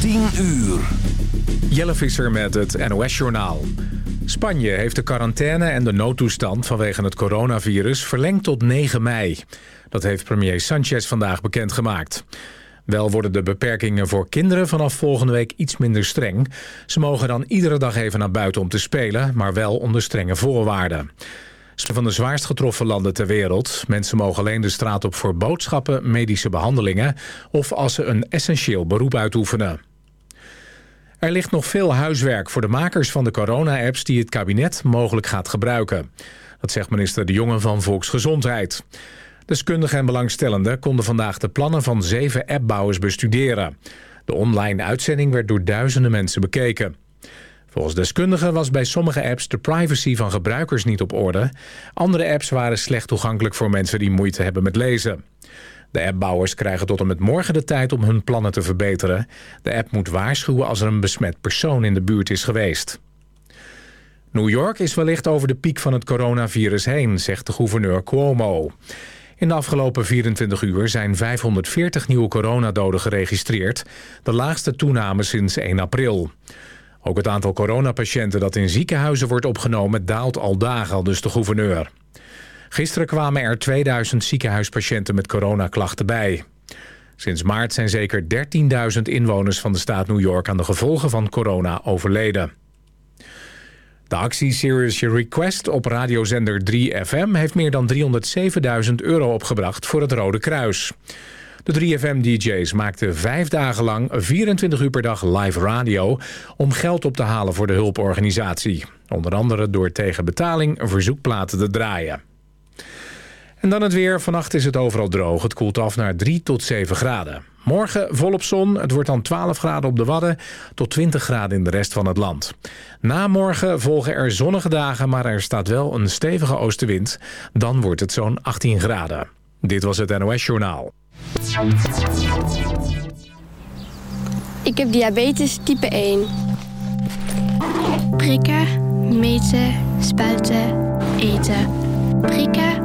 10 uur. Jelle Visser met het NOS-journaal. Spanje heeft de quarantaine en de noodtoestand vanwege het coronavirus verlengd tot 9 mei. Dat heeft premier Sanchez vandaag bekendgemaakt. Wel worden de beperkingen voor kinderen vanaf volgende week iets minder streng. Ze mogen dan iedere dag even naar buiten om te spelen, maar wel onder strenge voorwaarden. Van de zwaarst getroffen landen ter wereld. Mensen mogen alleen de straat op voor boodschappen, medische behandelingen... of als ze een essentieel beroep uitoefenen. Er ligt nog veel huiswerk voor de makers van de corona-apps... die het kabinet mogelijk gaat gebruiken. Dat zegt minister De Jonge van Volksgezondheid. Deskundigen en belangstellenden konden vandaag de plannen van zeven appbouwers bestuderen. De online uitzending werd door duizenden mensen bekeken. Volgens deskundigen was bij sommige apps de privacy van gebruikers niet op orde. Andere apps waren slecht toegankelijk voor mensen die moeite hebben met lezen. De appbouwers krijgen tot en met morgen de tijd om hun plannen te verbeteren. De app moet waarschuwen als er een besmet persoon in de buurt is geweest. New York is wellicht over de piek van het coronavirus heen, zegt de gouverneur Cuomo. In de afgelopen 24 uur zijn 540 nieuwe coronadoden geregistreerd. De laagste toename sinds 1 april. Ook het aantal coronapatiënten dat in ziekenhuizen wordt opgenomen daalt al dagen, dus de gouverneur. Gisteren kwamen er 2000 ziekenhuispatiënten met coronaklachten bij. Sinds maart zijn zeker 13.000 inwoners van de staat New York aan de gevolgen van corona overleden. De actie Serious Request op radiozender 3FM heeft meer dan 307.000 euro opgebracht voor het Rode Kruis. De 3FM-dj's maakten vijf dagen lang 24 uur per dag live radio... om geld op te halen voor de hulporganisatie. Onder andere door tegen betaling verzoekplaten te draaien. En dan het weer. Vannacht is het overal droog. Het koelt af naar 3 tot 7 graden. Morgen volop zon. Het wordt dan 12 graden op de Wadden tot 20 graden in de rest van het land. Na morgen volgen er zonnige dagen, maar er staat wel een stevige oostenwind. Dan wordt het zo'n 18 graden. Dit was het NOS Journaal. Ik heb diabetes type 1. Prikken, meten, spuiten, eten. Prikken,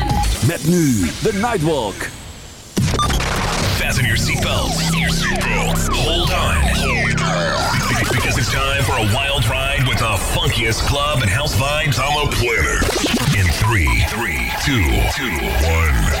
Met nu de Nightwalk. Fasten your seatbelts. Hold on. Because it's time for a wild ride with the funkiest club and house vibes on the planet. In three, three, two, two, one, one.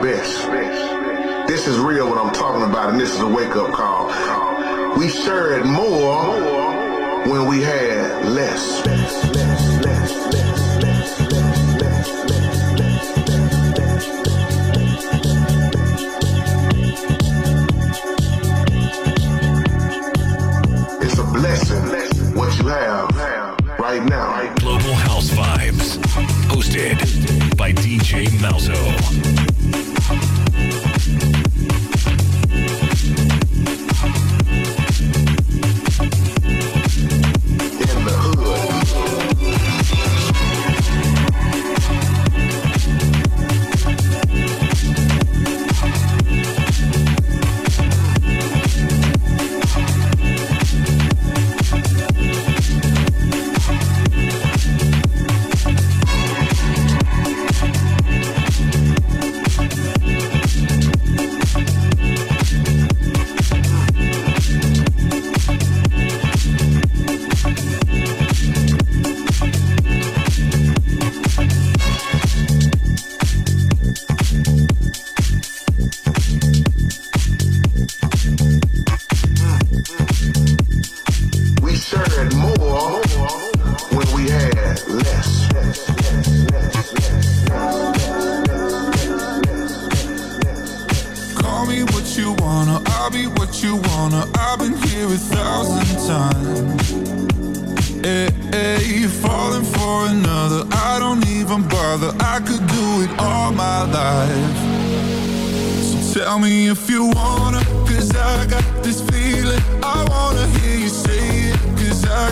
best. This is real what I'm talking about, and this is a wake up call. We shared more when we had less. It's a blessing what you have right now. Global House Vibes, hosted by DJ Malzo.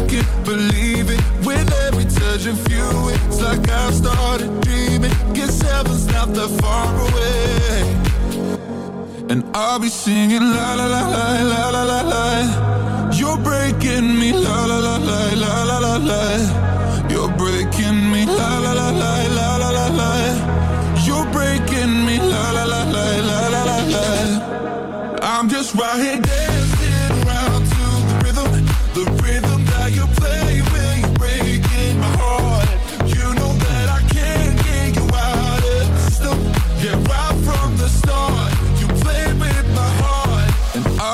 Can't believe it. With every touch of you, it's like I've started dreaming. Guess heaven's not that far away. And I'll be singing la la la la la la la la. You're breaking me la la la la la la la la. You're breaking me la la la la la la la la. You're breaking me la la la la la la la. I'm just right here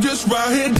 Just right here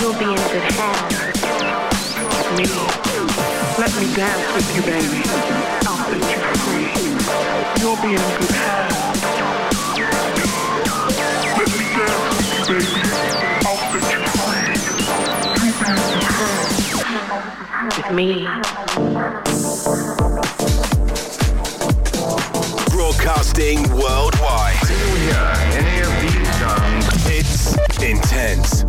you'll be in good hands. Me. Let me dance with you, baby. I'll set you free. You'll be in good hands. Let me dance with you, baby. I'll set you free. With me. Broadcasting worldwide. Do we hear any of these songs? It's intense.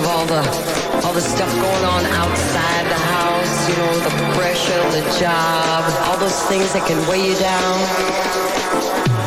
of all the all the stuff going on outside the house, you know, the pressure, the job, all those things that can weigh you down.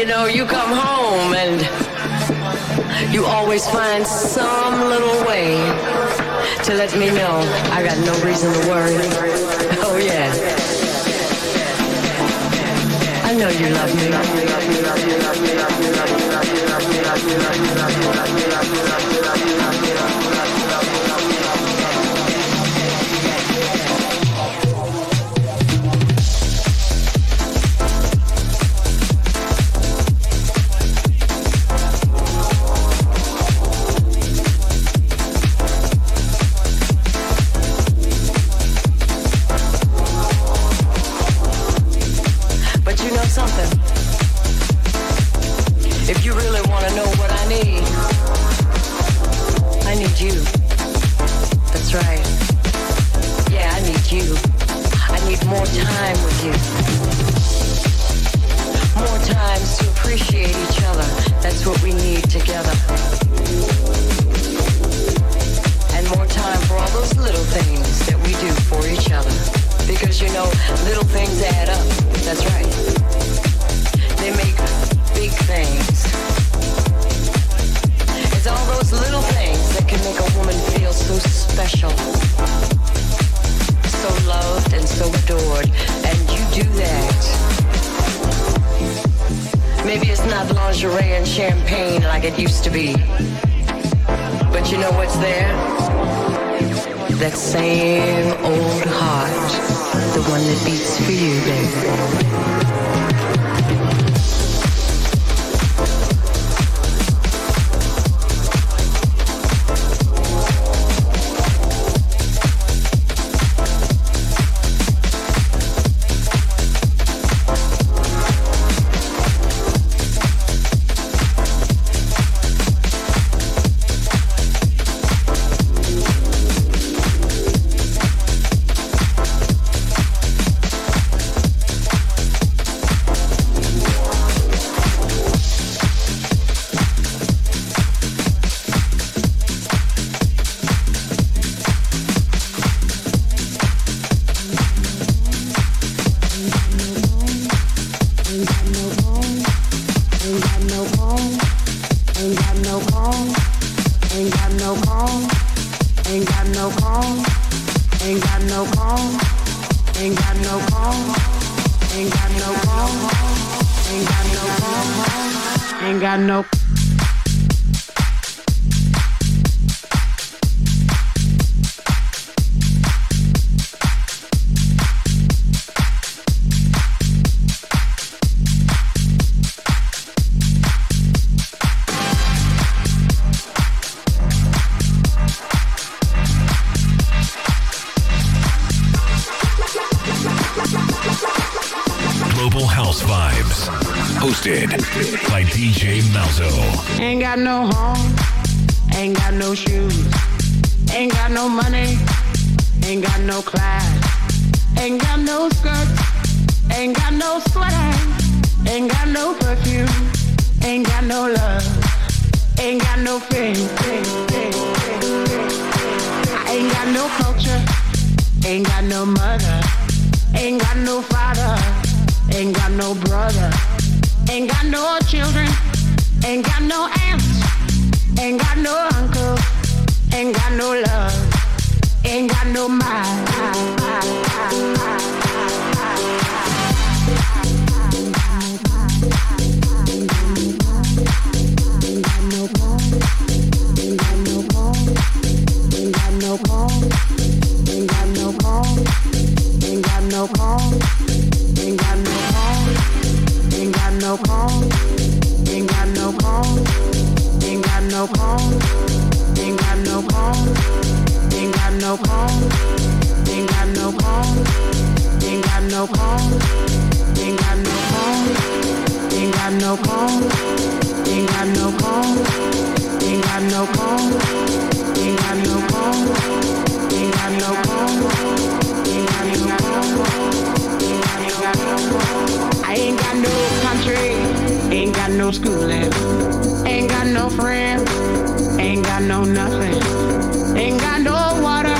you know, you come home and you always find some little way to let me know I got no reason to worry. Oh, yeah. I know you love me. Love me the one that beats for you, baby. Ain't got no friends. I ain't got no culture. Ain't got no mother. Ain't got no father. Ain't got no brother. Ain't got no children. Ain't got no aunts. Ain't got no uncle. Ain't got no love. Ain't got no mind. no cone. Ain't got no cone. Ain't got no cone. Ain't got no cone. Ain't got no cone. Ain't got no cone. Ain't got no cone. Ain't got no cone. Ain't got no cone. Ain't got no cone. Ain't got no cone. Ain't got no cone. Ain't got no cone. Ain't got no cone. Ain't got no cone. I ain't got no country, ain't got no schooling, ain't got no friends, ain't got no nothing, ain't got no water,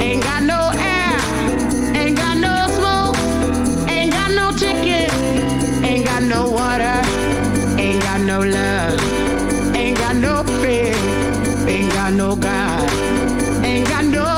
ain't got no air, ain't got no smoke, ain't got no chicken, ain't got no water, ain't got no love, ain't got no fear, ain't got no God, ain't got no